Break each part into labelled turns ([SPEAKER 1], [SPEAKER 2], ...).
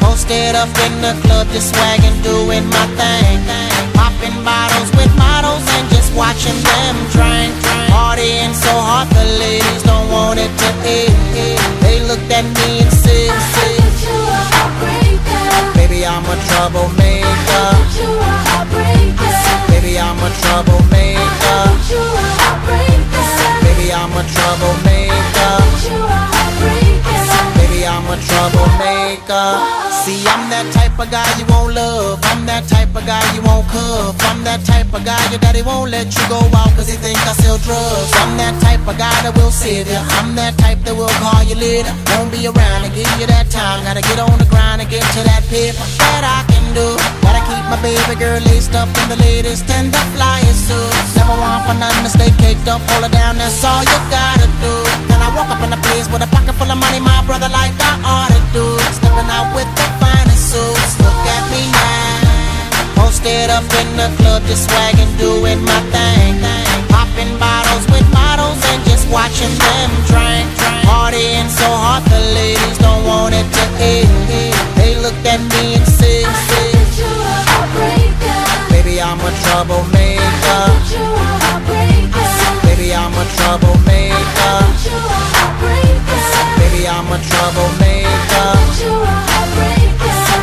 [SPEAKER 1] Posted up in the club, just swagging, doing my thing. Popping bottles with models and just watching them drink. Partying so hard, the ladies don't want it to end. They looked at me and said, Baby, I'm a troublemaker. See, I'm that type of guy you won't love. I'm that type of guy you won't cuff. I'm that type of guy your daddy won't let you go out cause he think I sell drugs. I'm that type of guy that will save you. I'm that type that will call you later. Won't be around to give you that time. Gotta get on the grind and get to that paper that I can do. Gotta keep my baby girl laced up in the latest and the flyest suits. Never want for nothing to stay caked up, hold her down, that's all you gotta do. Then I walk up in a place with a pocket full of money, my brother, like I ought to do. Stepping out with up in the club, just swagging, doing my thing. Popping bottles with models and just watching them drink. Partying so hard, the ladies don't want it to end. They looked at me and said, Baby, I'm a troublemaker. Baby, I'm a troublemaker. Baby, I'm a troublemaker.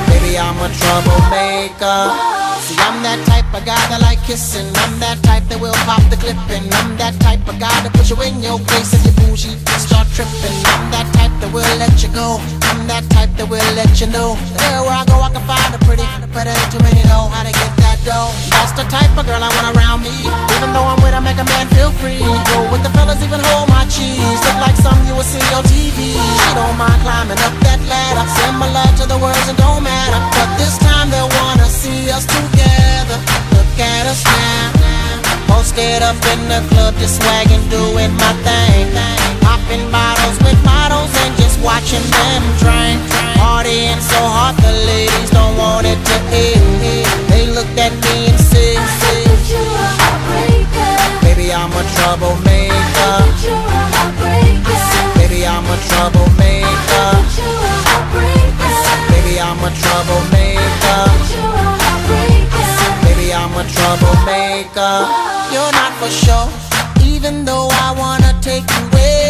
[SPEAKER 1] Baby, I'm a troublemaker. See, I'm that type of guy that like kissing. I'm that type that will pop the clipping. I'm that type of guy that put you in your place if you bougie start tripping. I'm that type that will let you go. I'm that type that will let you know. Everywhere I go, I can find a pretty, but ain't too many know how to get that dough. That's the type of girl I want around me. Even though I'm with her, make a man feel free. Go with the fellas, even hold my cheese. Look like something you will see on TV. She don't mind climbing up Posted up in the club, just swagging, doing my thing. Popping bottles with models and just watching them drink. Partying so hard, the ladies don't want it to end. They looked at me and said, Baby, I'm a troublemaker. Baby, I'm a troublemaker. Baby, I'm a troublemaker. Baby, I'm a troublemaker. You're not for sure, even though I wanna take you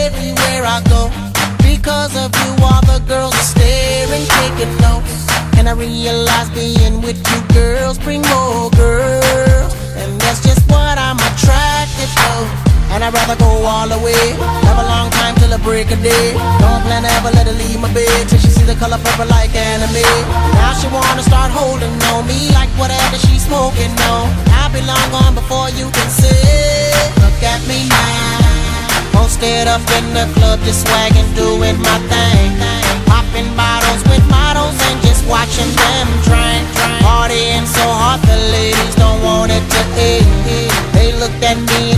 [SPEAKER 1] everywhere I go. Because of you, all the girls are staring, taking notes. And I realize being with you girls bring more girls. I'd rather go all the way. Have a long time till the break of day. Don't plan to ever let her leave my bed till she see the color purple like anime. Now she wanna start holding on me like whatever she's smoking on. I'll be long gone before you can say, look at me now. Posted up in the club, just swagging, doing my thing. Popping bottles with models and just watching them drink. Partying so hard, the ladies don't want it to end. They looked at me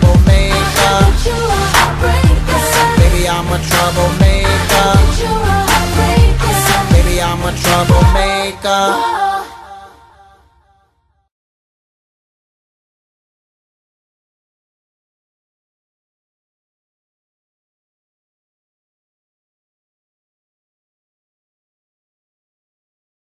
[SPEAKER 1] troublemaker. Baby, I'm a troublemaker. Baby, I'm a troublemaker.